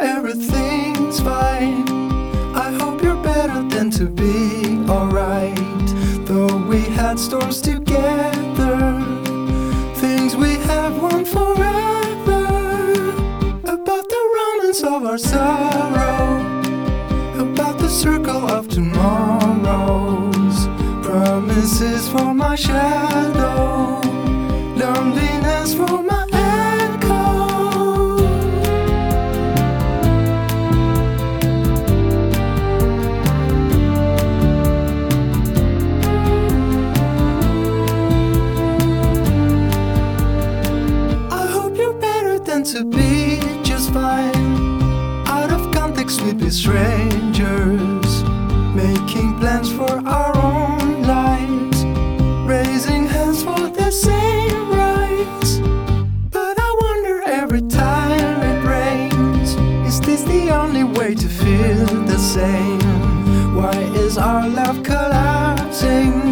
everything's fine. I hope you're better than to be alright. Though we had storms together, things we have won forever. About the romance of our sorrow, about the circle of tomorrows, promises for my shadow, loneliness for my be strangers, making plans for our own lives, raising hands for the same rights. But I wonder every time it rains, is this the only way to feel the same? Why is our love collapsing?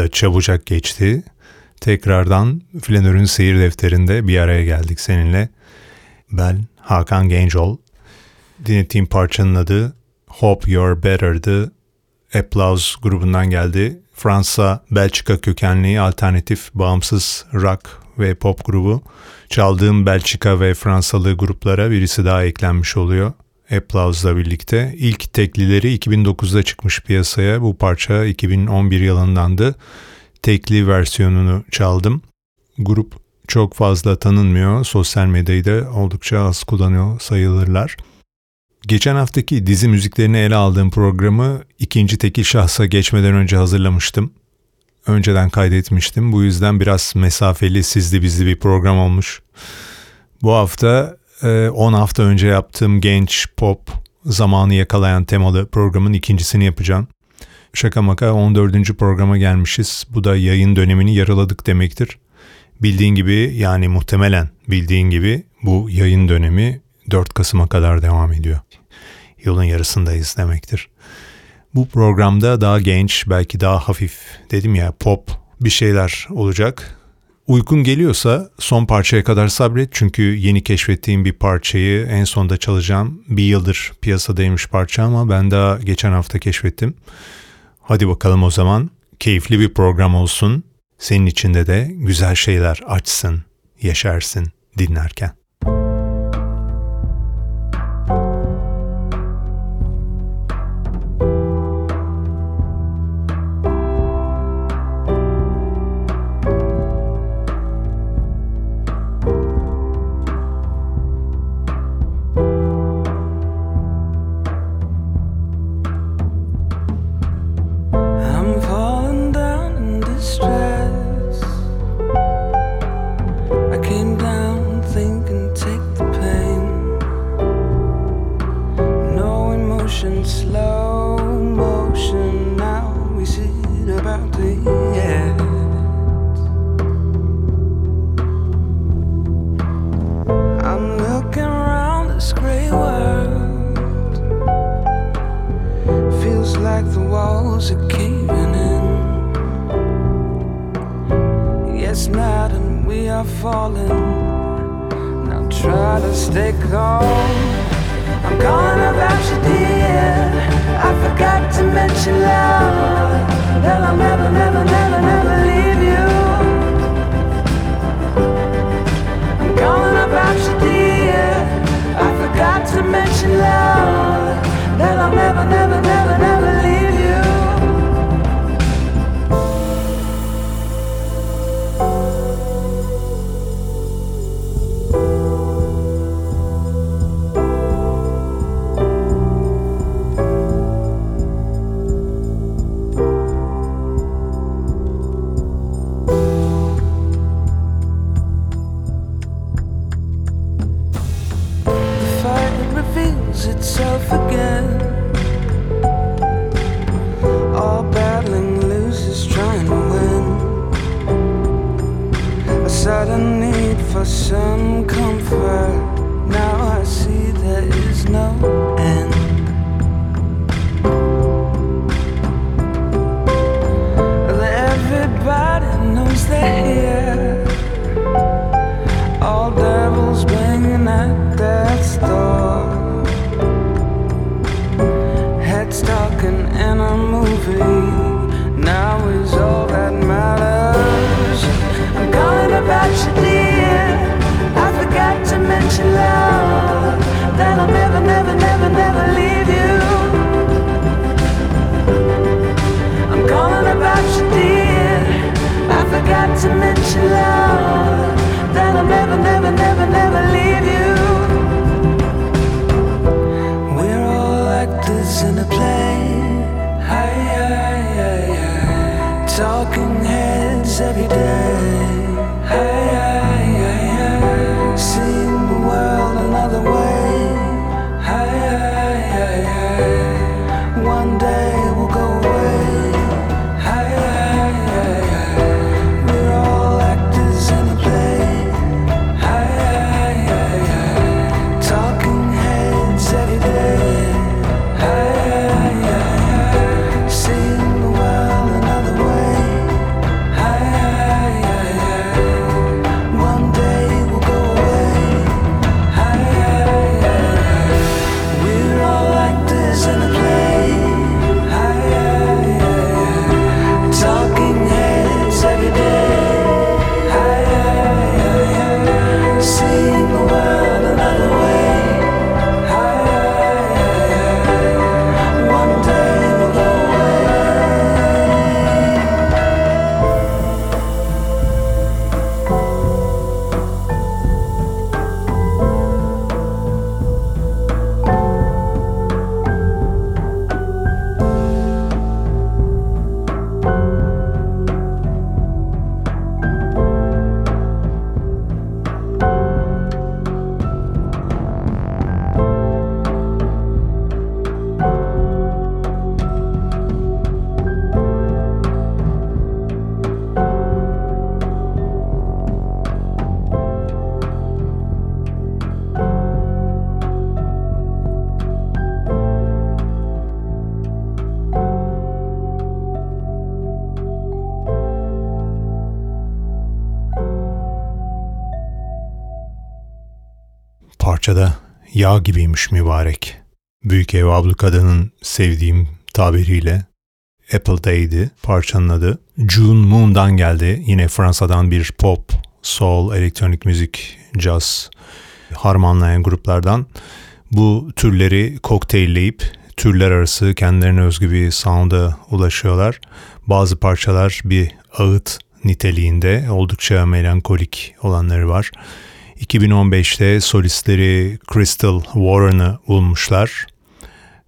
Hafta çabucak geçti. Tekrardan Flanör'ün seyir defterinde bir araya geldik seninle. Ben Hakan Gencol. Dinlettiğim parçanın adı Hope You're Better'dı. Applause grubundan geldi. Fransa, Belçika kökenli alternatif, bağımsız rock ve pop grubu. Çaldığım Belçika ve Fransalı gruplara birisi daha eklenmiş oluyor. Applause'la birlikte. İlk teklileri 2009'da çıkmış piyasaya. Bu parça 2011 yılındandı. Tekli versiyonunu çaldım. Grup çok fazla tanınmıyor. Sosyal medyayı da oldukça az kullanıyor sayılırlar. Geçen haftaki dizi müziklerini ele aldığım programı ikinci tekil şahsa geçmeden önce hazırlamıştım. Önceden kaydetmiştim. Bu yüzden biraz mesafeli, sizli bizli bir program olmuş. Bu hafta 10 hafta önce yaptığım genç pop zamanı yakalayan temalı programın ikincisini yapacağım. Şaka maka 14. programa gelmişiz. Bu da yayın dönemini yaraladık demektir. Bildiğin gibi yani muhtemelen bildiğin gibi bu yayın dönemi 4 Kasım'a kadar devam ediyor. Yolun yarısındayız demektir. Bu programda daha genç, belki daha hafif, dedim ya pop bir şeyler olacak. Uykun geliyorsa son parçaya kadar sabret çünkü yeni keşfettiğim bir parçayı en sonda çalacağım. Bir yıldır piyasadaymış parça ama ben daha geçen hafta keşfettim. Hadi bakalım o zaman keyifli bir program olsun. Senin içinde de güzel şeyler açsın, yaşarsın. dinlerken. To mention love, that I'll never, never, never, never leave you. We're all actors in a play. Talking parçada yağ gibiymiş mübarek. Büyük ev ablu kadının sevdiğim tabiriyle Apple Day'di parçanın adı. June Moon'dan geldi. Yine Fransa'dan bir pop soul, elektronik müzik, jazz harmanlayan gruplardan bu türleri kokteylleyip türler arası kendilerine özgü bir sound'a ulaşıyorlar. Bazı parçalar bir ağıt niteliğinde oldukça melankolik olanları var. 2015'te solistleri Crystal Warren'ı bulmuşlar.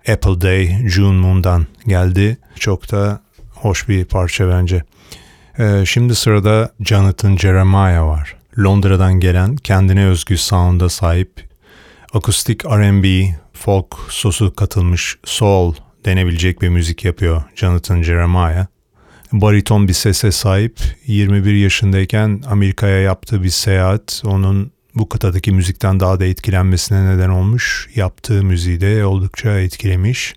Apple Day June Moon'dan geldi. Çok da hoş bir parça bence. Ee, şimdi sırada Jonathan Jeremiah var. Londra'dan gelen kendine özgü sound'a sahip akustik R&B, folk sosu katılmış soul denebilecek bir müzik yapıyor Jonathan Jeremiah. Bariton bir sese sahip 21 yaşındayken Amerika'ya yaptığı bir seyahat onun bu kıtadaki müzikten daha da etkilenmesine neden olmuş. Yaptığı müziği de oldukça etkilemiş.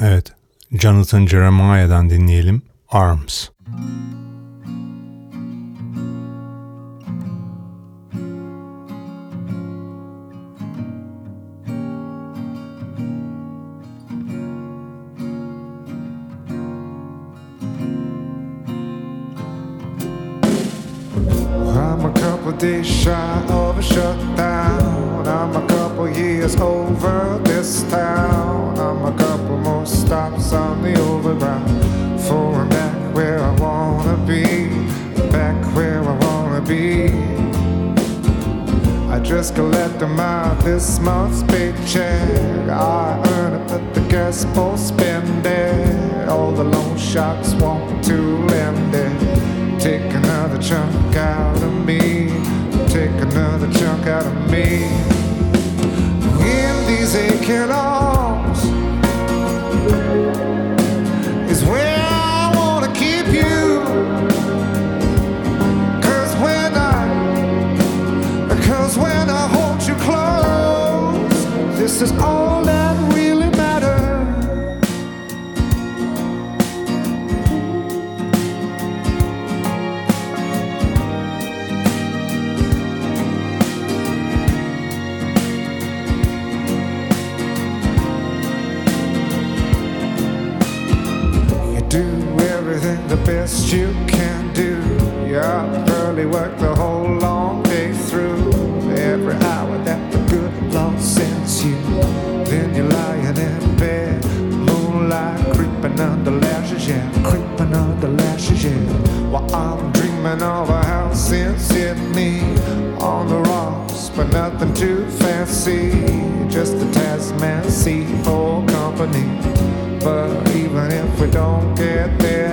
Evet, Jonathan Jeremiah'dan dinleyelim. Arms. Arms. days shy I'm a couple years over this town. I'm a couple more stops on the overground. For I'm back where I wanna be, back where I wanna be. I just collected my this month's paycheck. I earn it, but the gas for spend it. All the loan sharks want to lend it. Take another chunk out of me out of me. In these aching arms the best you can do. Yeah, early work the whole long day through. Every hour that the good Lord sends you. Then you're lying in bed, moonlight creeping under lashes, yeah, creeping under lashes, yeah. While I'm dreaming of a house in Sydney on the rocks, but nothing too fancy. Just a Tasman Sea for company. But even if we don't get there,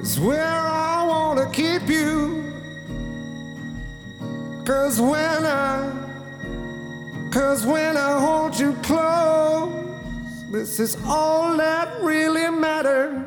is where I wanna keep you. Cause when I, cause when I hold you close, this is all that really matters.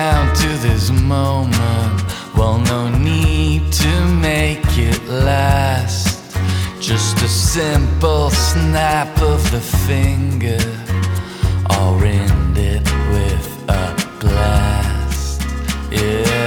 Down to this moment, well, no need to make it last. Just a simple snap of the finger, or end it with a blast. Yeah.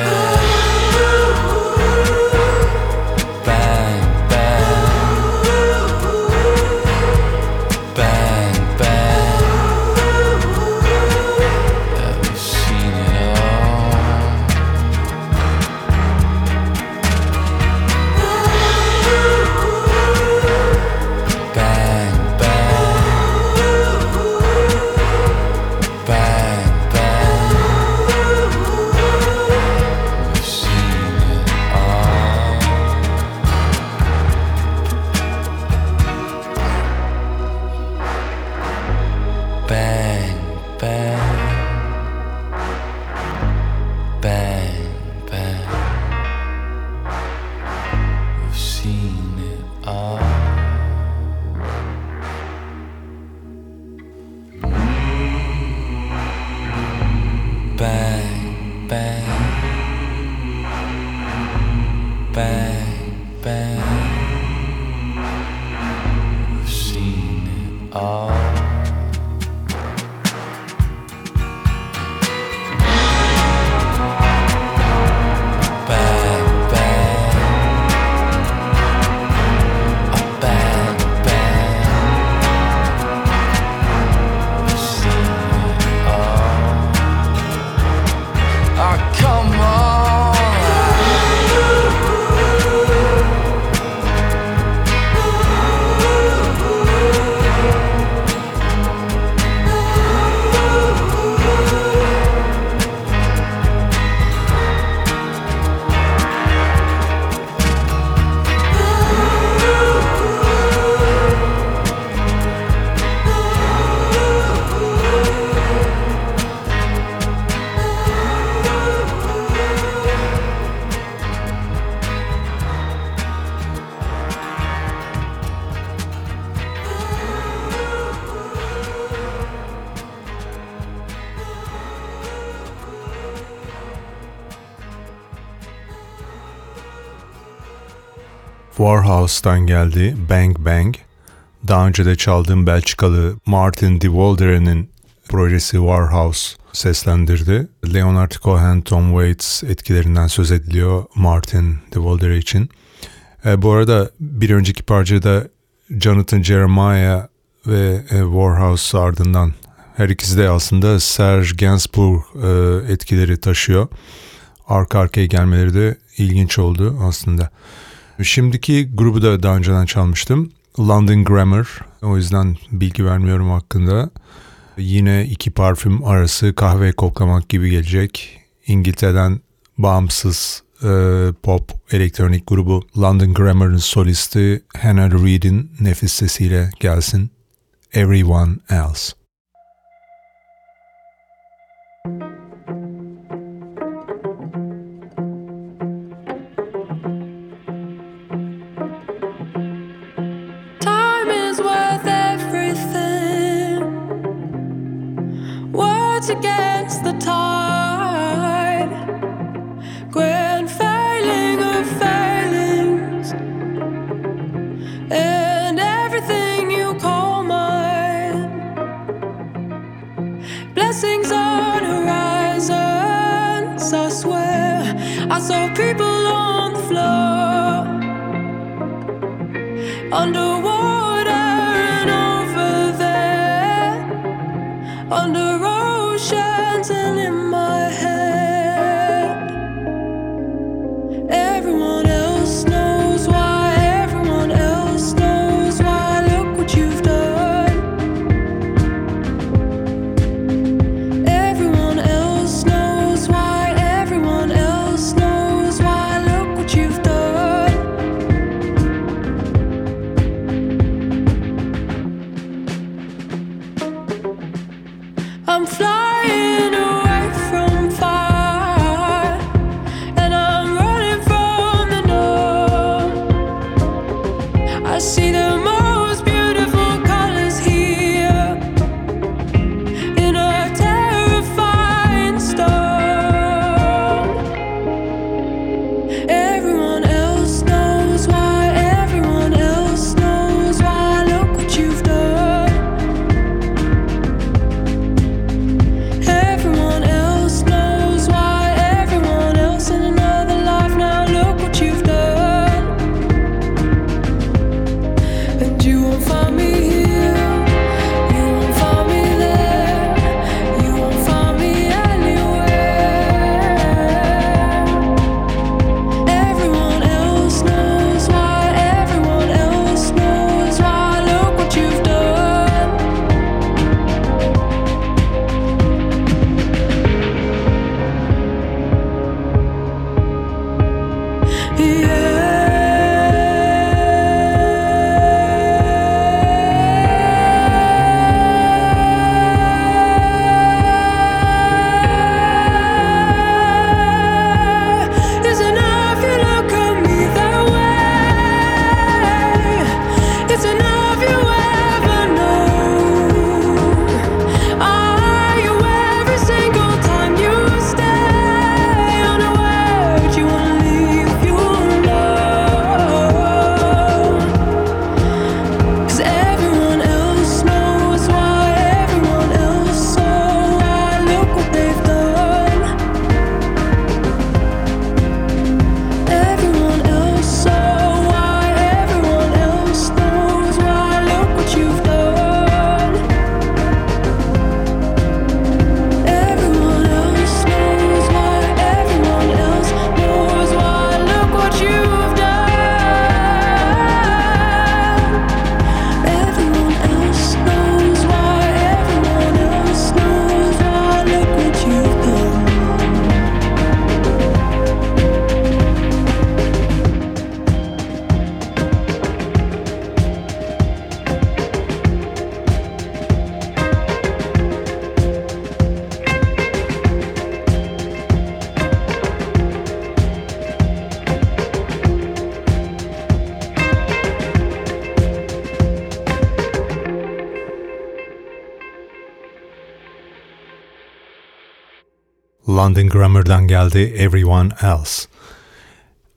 Warhouse'dan geldi Bang Bang. Daha önce de çaldığım Belçikalı Martin de Woldere'nin projesi Warhouse seslendirdi. Leonard Cohen, Tom Waits etkilerinden söz ediliyor Martin de Woldere için. E, bu arada bir önceki parçada Jonathan Jeremiah ve e, Warhouse ardından her ikisi de aslında Serge Gainsbourg e, etkileri taşıyor. Arka arkaya gelmeleri de ilginç oldu aslında. Şimdiki grubu da daha önceden çalmıştım. London Grammar. O yüzden bilgi vermiyorum hakkında. Yine iki parfüm arası kahve koklamak gibi gelecek. İngiltere'den bağımsız e, pop elektronik grubu London Grammar'ın solisti Hannah Reid'in nefis sesiyle gelsin. Everyone Else. Against the tide. London Grammar'dan geldi Everyone Else.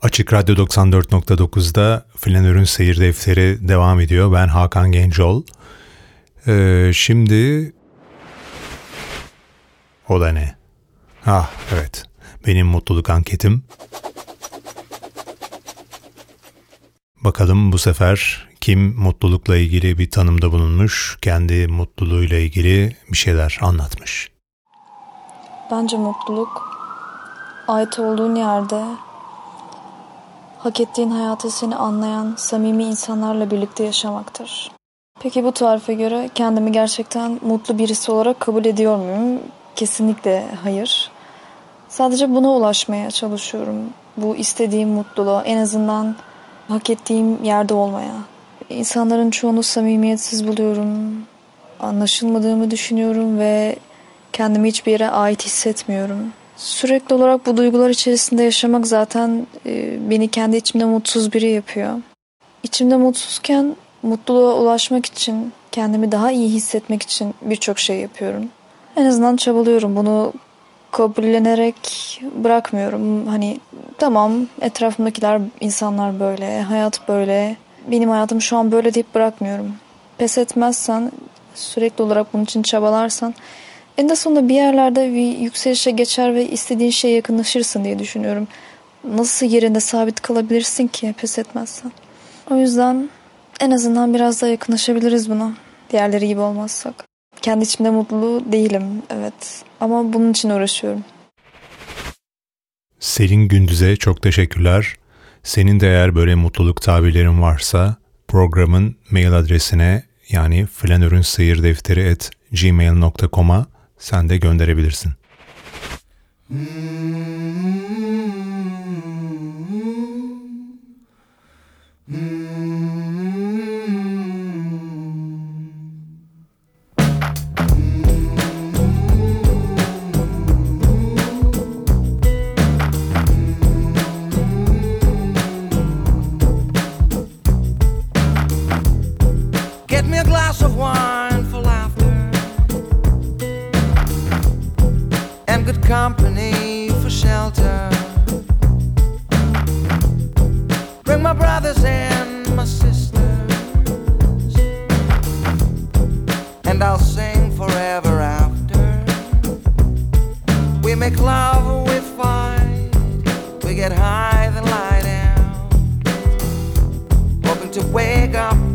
Açık Radyo 94.9'da Flanör'ün Seyir Defteri devam ediyor. Ben Hakan Gencol. Ee, şimdi... O da ne? Ah evet. Benim mutluluk anketim. Bakalım bu sefer kim mutlulukla ilgili bir tanımda bulunmuş, kendi mutluluğuyla ilgili bir şeyler anlatmış. Bence mutluluk ait olduğun yerde hak ettiğin hayatı seni anlayan samimi insanlarla birlikte yaşamaktır. Peki bu tarife göre kendimi gerçekten mutlu birisi olarak kabul ediyor muyum? Kesinlikle hayır. Sadece buna ulaşmaya çalışıyorum. Bu istediğim mutluluğa en azından hak ettiğim yerde olmaya. İnsanların çoğunu samimiyetsiz buluyorum. Anlaşılmadığımı düşünüyorum ve kendimi hiçbir yere ait hissetmiyorum. Sürekli olarak bu duygular içerisinde yaşamak zaten e, beni kendi içimde mutsuz biri yapıyor. İçimde mutsuzken mutluluğa ulaşmak için, kendimi daha iyi hissetmek için birçok şey yapıyorum. En azından çabalıyorum. Bunu kabullenerek bırakmıyorum. Hani tamam etrafımdakiler insanlar böyle, hayat böyle. Benim hayatım şu an böyle deyip bırakmıyorum. Pes etmezsen, sürekli olarak bunun için çabalarsan en sonunda bir yerlerde bir yükselişe geçer ve istediğin şeye yakınlaşırsın diye düşünüyorum. nasıl yerinde sabit kalabilirsin ki pes etmezsen? O yüzden en azından biraz daha yakınlaşabiliriz buna. Diğerleri gibi olmazsak. Kendi içimde mutlu değilim evet ama bunun için uğraşıyorum. Selin Gündüz'e çok teşekkürler. Senin de eğer böyle mutluluk tabirlerin varsa programın mail adresine yani flanörün sen de gönderebilirsin. Get me a glass of wine company for shelter. Bring my brothers and my sisters, and I'll sing forever after. We make love, we fight, we get high, then lie down, hoping to wake up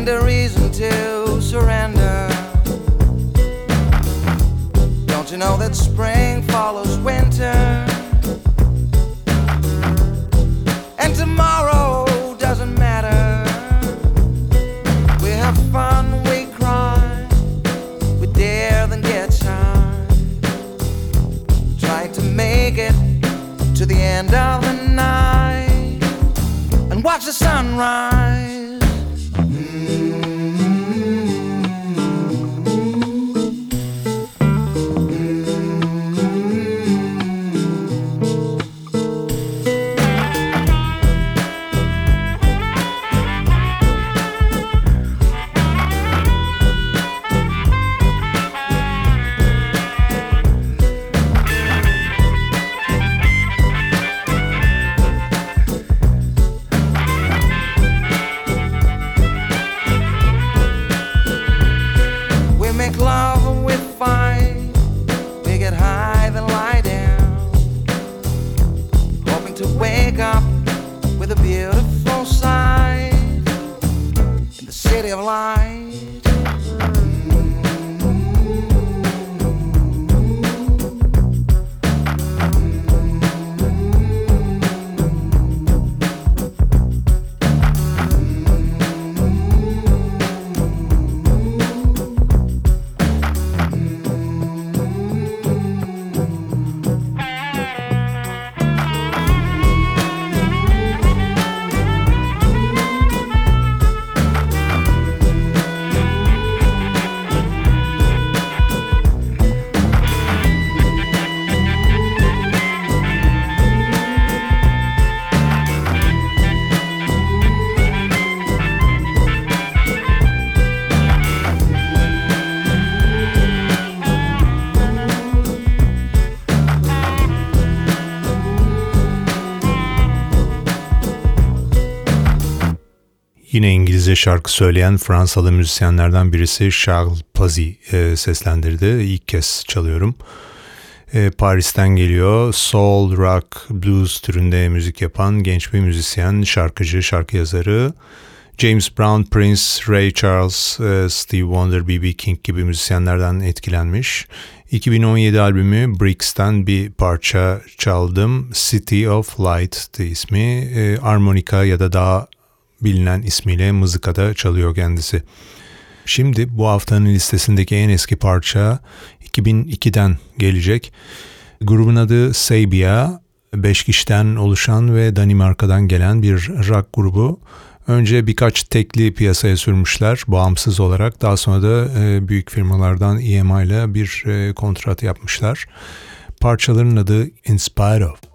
and a reason to surrender. Don't you know that spring follows winter? And tomorrow doesn't matter. We have fun, we cry, we dare, then get tired. Try to make it to the end of the night and watch the sunrise. Yine İngilizce şarkı söyleyen Fransalı müzisyenlerden birisi Charles Pazi e, seslendirdi. İlk kez çalıyorum. E, Paris'ten geliyor. Soul, rock, blues türünde müzik yapan genç bir müzisyen, şarkıcı, şarkı yazarı. James Brown, Prince, Ray Charles, e, Steve Wonder, B.B. King gibi müzisyenlerden etkilenmiş. 2017 albümü Brix'ten bir parça çaldım. City of Light ismi. E, armonika ya da daha bilinen ismiyle mızıkada çalıyor kendisi. Şimdi bu haftanın listesindeki en eski parça 2002'den gelecek. Grubun adı Sabia, 5 kişiden oluşan ve Danimarka'dan gelen bir rock grubu. Önce birkaç tekli piyasaya sürmüşler bağımsız olarak. Daha sonra da e, büyük firmalardan EMI ile bir e, kontrat yapmışlar. Parçaların adı In Spite Of.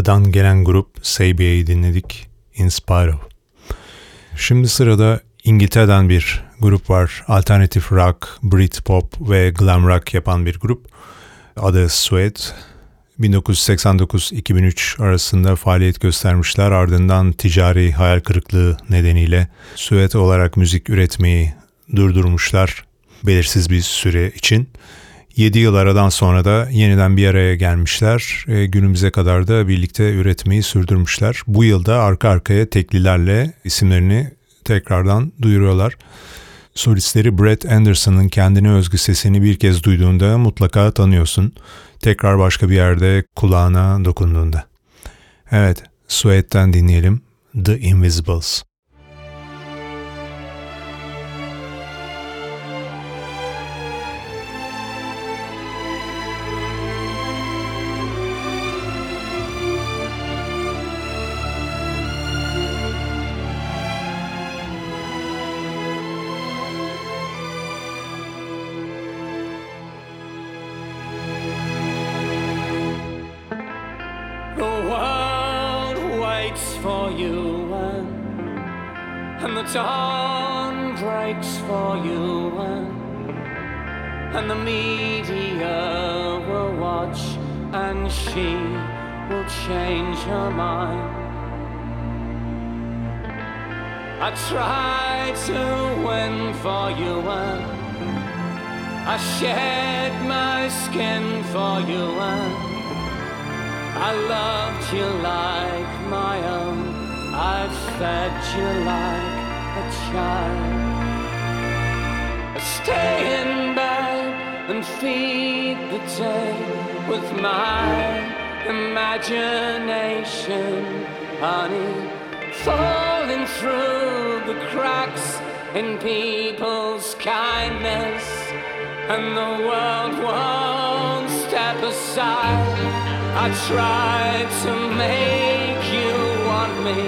Amerika'dan gelen grup Sabia'yı dinledik. In Spite of. Şimdi sırada İngiltere'den bir grup var. Alternatif rock, Britpop ve glam rock yapan bir grup. Adı Suede. 1989-2003 arasında faaliyet göstermişler. Ardından ticari hayal kırıklığı nedeniyle Suede olarak müzik üretmeyi durdurmuşlar belirsiz bir süre için. 7 yıl aradan sonra da yeniden bir araya gelmişler. E, günümüze kadar da birlikte üretmeyi sürdürmüşler. Bu yılda arka arkaya teklilerle isimlerini tekrardan duyuruyorlar. Solistleri Brett Anderson'ın kendine özgü sesini bir kez duyduğunda mutlaka tanıyorsun. Tekrar başka bir yerde kulağına dokunduğunda. Evet, Suede'den dinleyelim The Invisibles. Falling through the cracks in people's kindness, and the world won't step aside. I tried to make you want me.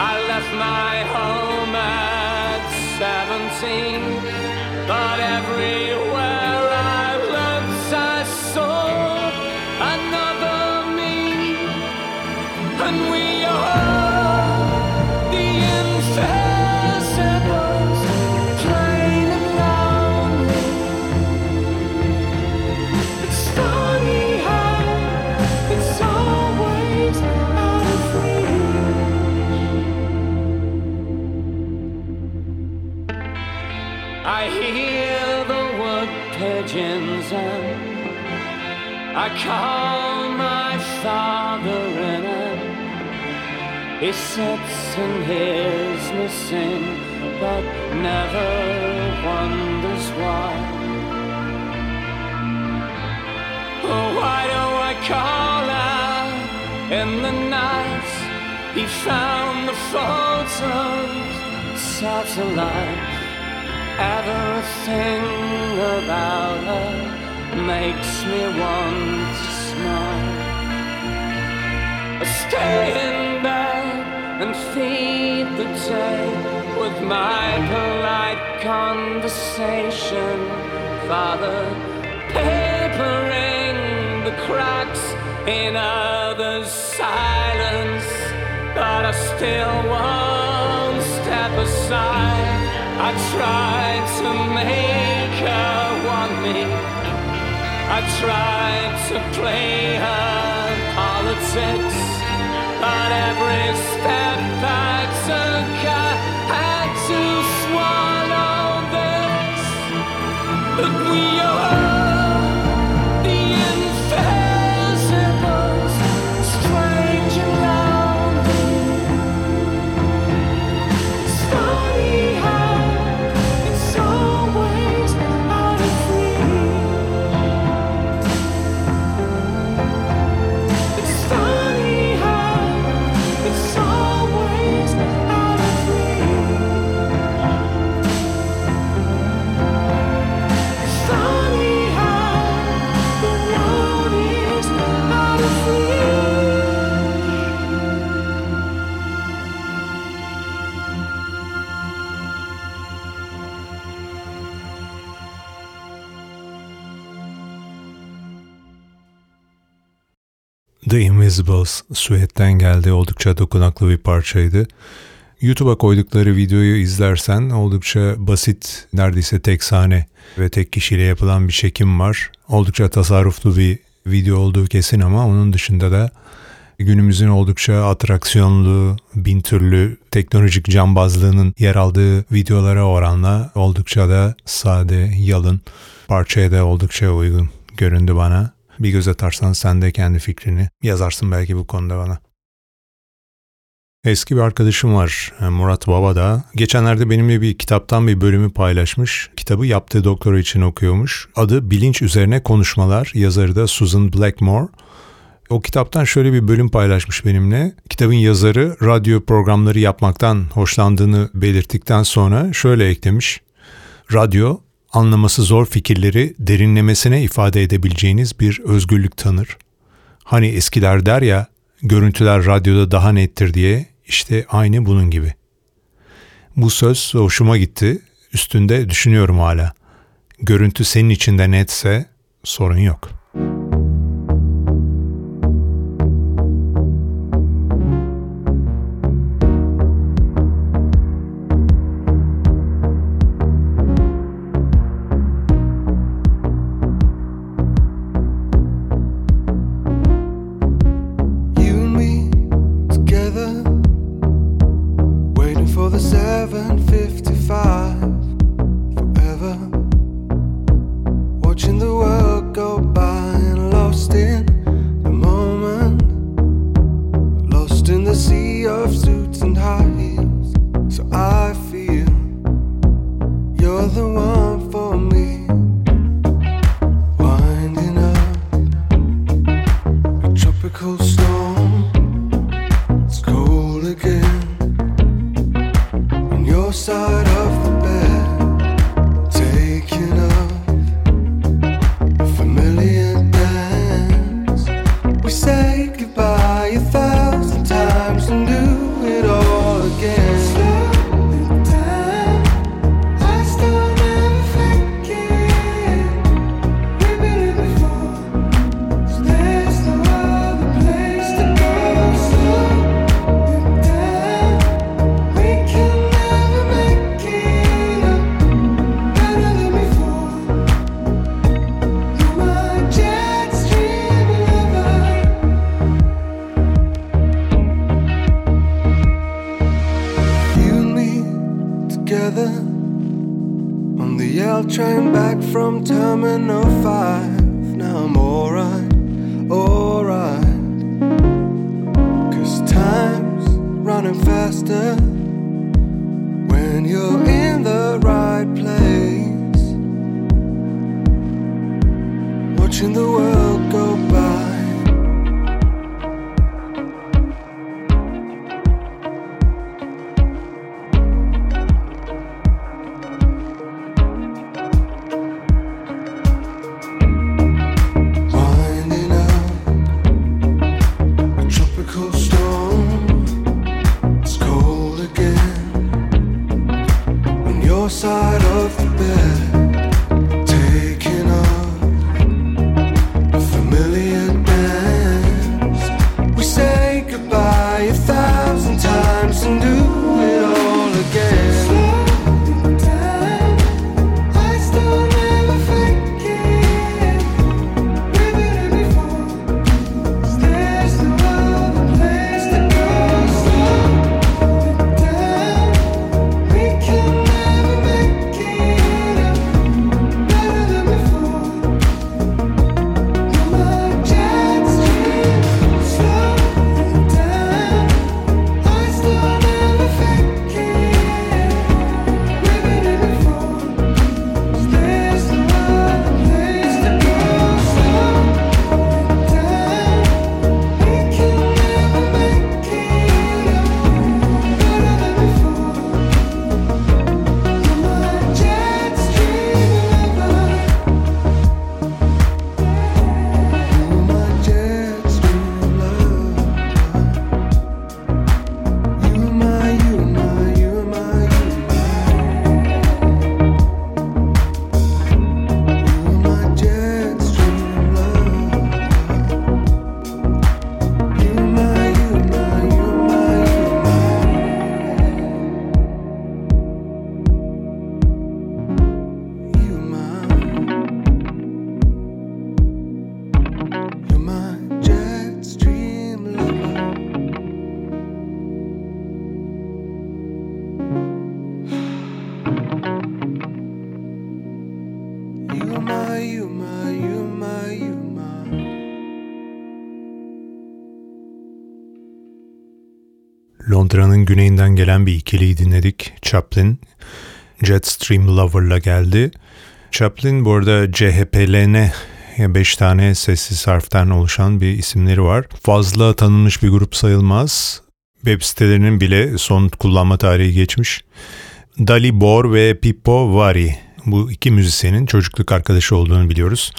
I left my home at 17, but everywhere I call my father in he sits and hears me sing but never wonders why. Oh, why do I call out in the night? He found the photos, satellite. Everything about her makes me want to smile. I stay in bed and feed the day with my polite conversation. Father, papering the cracks in others' silence, but I still won't step aside. I try to tried to play her politics, but every step Invisibles Suet'ten geldi. Oldukça dokunaklı bir parçaydı. YouTube'a koydukları videoyu izlersen oldukça basit, neredeyse tek sahne ve tek kişiyle yapılan bir çekim var. Oldukça tasarruflu bir video olduğu kesin ama onun dışında da günümüzün oldukça atraksiyonlu, bin türlü teknolojik cambazlığının yer aldığı videolara oranla oldukça da sade, yalın, parçaya da oldukça uygun göründü bana. Bir göz atarsan sen de kendi fikrini yazarsın belki bu konuda bana. Eski bir arkadaşım var Murat Baba da. Geçenlerde benimle bir kitaptan bir bölümü paylaşmış. Kitabı yaptığı doktora için okuyormuş. Adı Bilinç Üzerine Konuşmalar. Yazarı da Susan Blackmore. O kitaptan şöyle bir bölüm paylaşmış benimle. Kitabın yazarı radyo programları yapmaktan hoşlandığını belirttikten sonra şöyle eklemiş. Radyo, anlaması zor fikirleri derinlemesine ifade edebileceğiniz bir özgürlük tanır. Hani eskiler der ya, görüntüler radyoda daha nettir diye, işte aynı bunun gibi. Bu söz hoşuma gitti, üstünde düşünüyorum hala. Görüntü senin içinde netse sorun yok.'' woman of Londra'nın güneyinden gelen bir ikiliyi dinledik. Chaplin, Jetstream Lover'la geldi. Chaplin bu arada CHPLN 5 tane sessiz harften oluşan bir isimleri var. Fazla tanınmış bir grup sayılmaz. Web sitelerinin bile son kullanma tarihi geçmiş. Dali Bor ve Pippo Vari bu iki müzisyenin çocukluk arkadaşı olduğunu biliyoruz.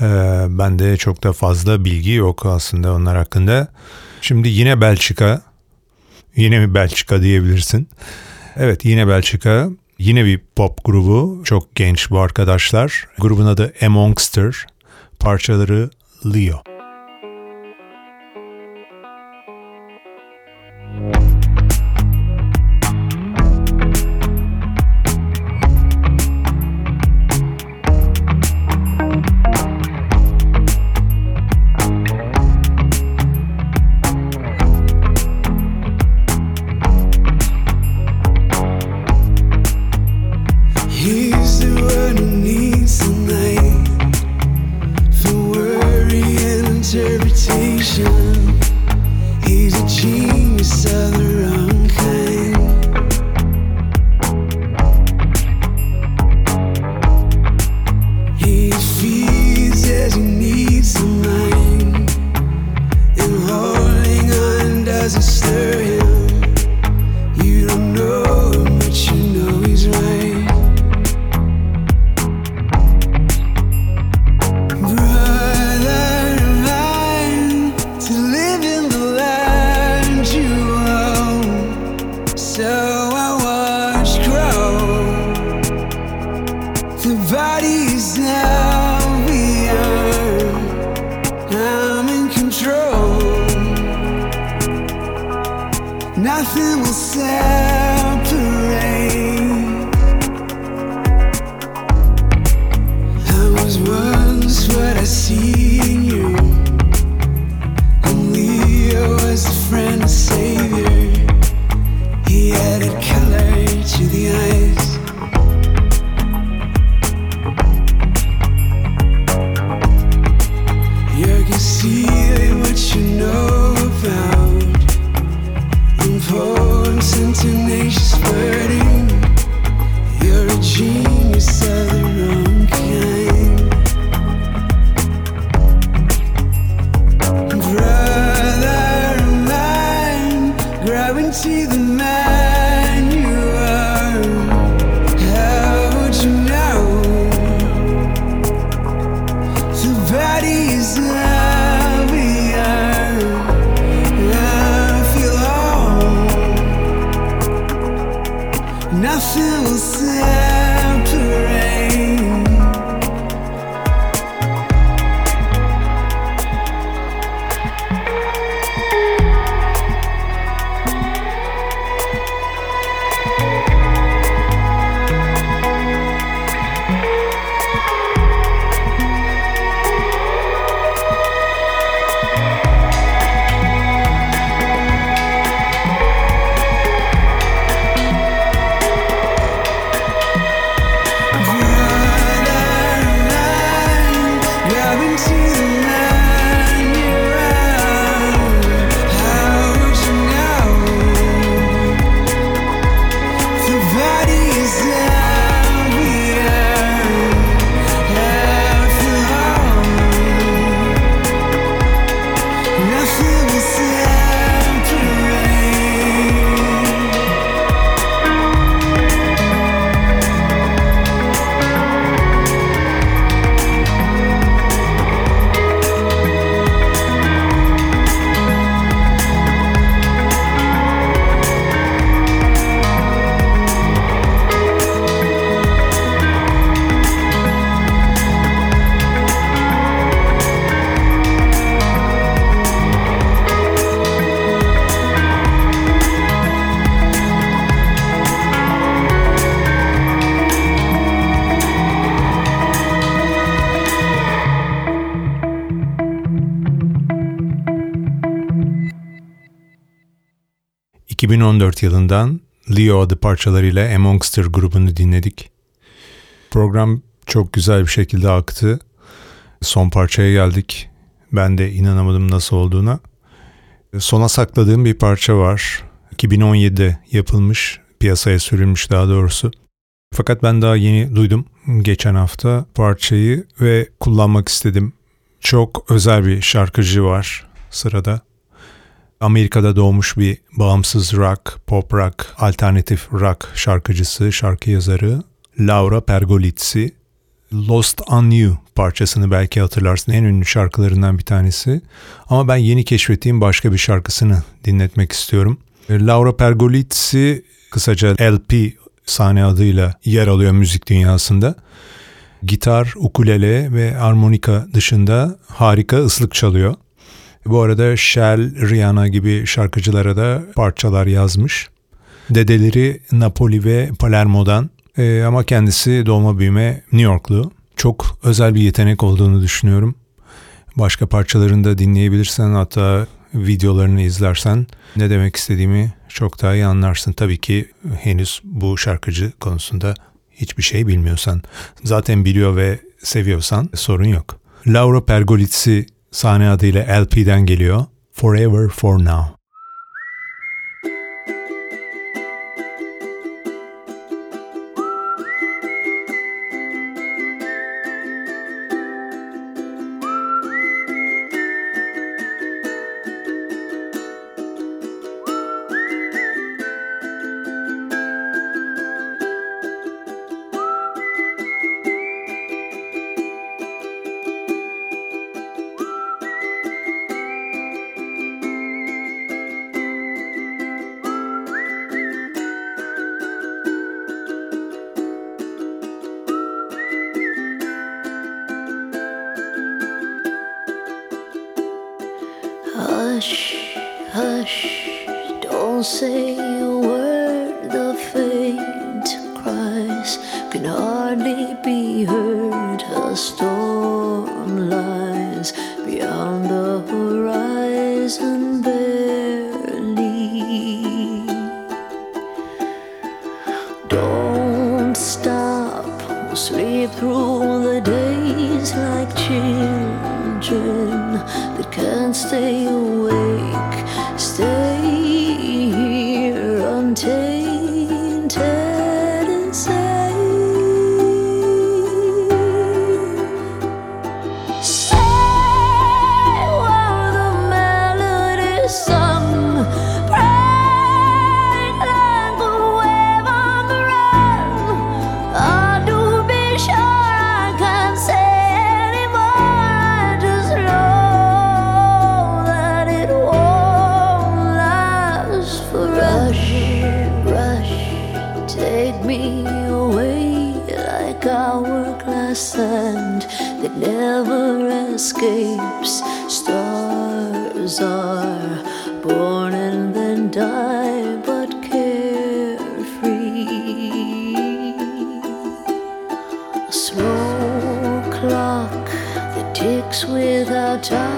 Ee, ben de çok da fazla bilgi yok aslında onlar hakkında. Şimdi yine Belçika. Yine mi Belçika diyebilirsin. Evet yine Belçika. Yine bir pop grubu. Çok genç bu arkadaşlar. Grubun adı Amongster. Parçaları Leo. You're ...2014 yılından Leo adı parçalarıyla Amongster grubunu dinledik. Program çok güzel bir şekilde aktı. Son parçaya geldik. Ben de inanamadım nasıl olduğuna. Sona sakladığım bir parça var. 2017'de yapılmış, piyasaya sürülmüş daha doğrusu. Fakat ben daha yeni duydum geçen hafta parçayı ve kullanmak istedim. Çok özel bir şarkıcı var sırada. Amerika'da doğmuş bir bağımsız rock, pop rock, alternatif rock şarkıcısı, şarkı yazarı Laura Pergolizzi. Lost on You parçasını belki hatırlarsın. En ünlü şarkılarından bir tanesi. Ama ben yeni keşfettiğim başka bir şarkısını dinletmek istiyorum. Laura Pergolizzi kısaca LP sahne adıyla yer alıyor müzik dünyasında. Gitar, ukulele ve armonika dışında harika ıslık çalıyor. Bu arada Shell, Rihanna gibi şarkıcılara da parçalar yazmış. Dedeleri Napoli ve Palermo'dan ee, ama kendisi doğma büyüme New Yorklu. Çok özel bir yetenek olduğunu düşünüyorum. Başka parçalarını da dinleyebilirsen hatta videolarını izlersen ne demek istediğimi çok daha iyi anlarsın. Tabii ki henüz bu şarkıcı konusunda hiçbir şey bilmiyorsan. Zaten biliyor ve seviyorsan sorun yok. Laura Pergolizzi sahne adıyla LP'den geliyor. Forever For Now. Sand that never escapes. Stars are born and then die, but carefree. A slow clock that ticks without time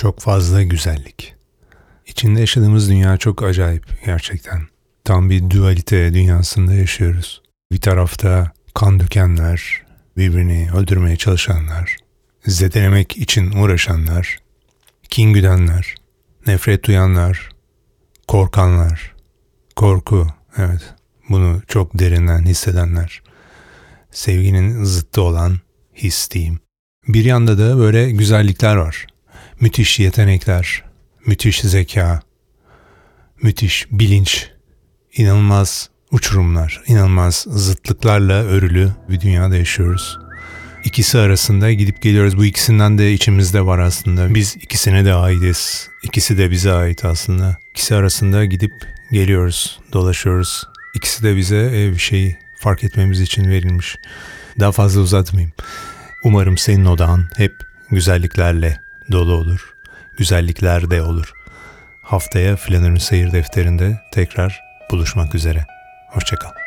Çok fazla güzellik. İçinde yaşadığımız dünya çok acayip gerçekten. Tam bir dualite dünyasında yaşıyoruz. Bir tarafta kan dökenler, birbirini öldürmeye çalışanlar, zedelemek için uğraşanlar, kin güdenler, nefret duyanlar, korkanlar, korku, evet bunu çok derinden hissedenler, sevginin zıttı olan his diyeyim. Bir yanda da böyle güzellikler var. Müthiş yetenekler, müthiş zeka, müthiş bilinç, inanılmaz uçurumlar, inanılmaz zıtlıklarla örülü bir dünyada yaşıyoruz. İkisi arasında gidip geliyoruz. Bu ikisinden de içimizde var aslında. Biz ikisine de aitiz. İkisi de bize ait aslında. İkisi arasında gidip geliyoruz, dolaşıyoruz. İkisi de bize bir şey fark etmemiz için verilmiş. Daha fazla uzatmayayım. Umarım senin odağın hep güzelliklerle dolu olur. Güzellikler de olur. Haftaya Flanör'ün seyir defterinde tekrar buluşmak üzere. Hoşçakal.